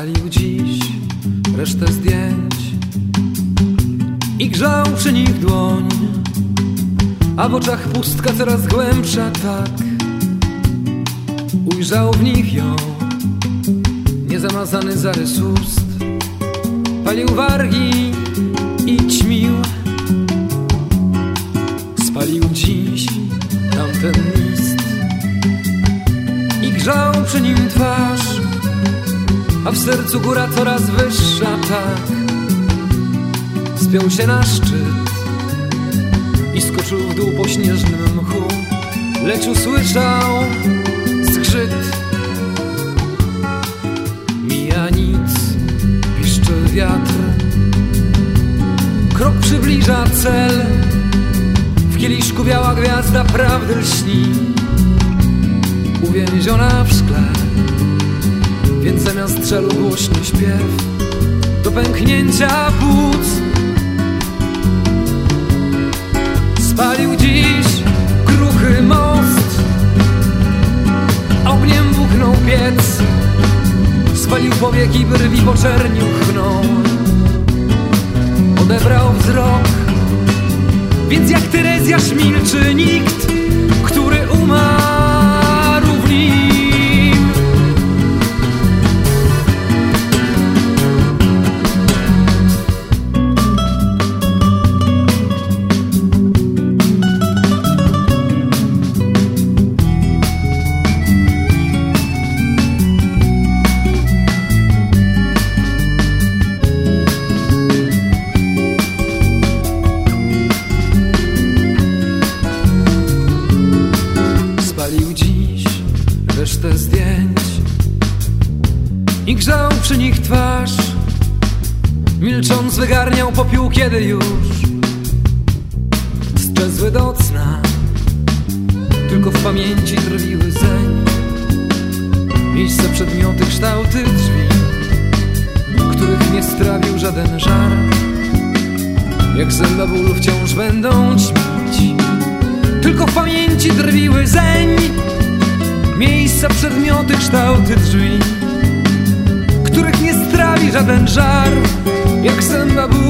Spalił dziś resztę zdjęć i grzał przy nich dłoń, a w oczach pustka coraz głębsza tak. Ujrzał w nich ją, niezamazany zarys ust, palił wargi i ćmił. Spalił dziś tamten list i grzał przy nim twarz, a w sercu góra coraz wyższa tak. Spiął się na szczyt i skoczył w dół po śnieżnym mchu, lecz usłyszał zgrzyt. Mija nic, piszczy wiatr, krok przybliża cel. W kieliszku biała gwiazda prawdy lśni, uwięziona w szkle. Więc zamiast strzelу głośny śpiew do pęknięcia płuc Spalił dziś kruchy most. Ogniem buchnął piec. Spalił powieki, brwi poczernił chną Odebrał wzrok. Więc jak Terezjasz milczy nikt przy nich twarz Milcząc wygarniał popiół, kiedy już Sczezły do cna Tylko w pamięci drwiły zeń. Miejsce, przedmioty, kształty drzwi Których nie strawił żaden żar. Jak zęba bólu wciąż będą ćmić tylko w pamięci drwiły zeń. Miejsca, przedmioty, kształty drzwi żaden żar Jak ból wciąż będą ćmić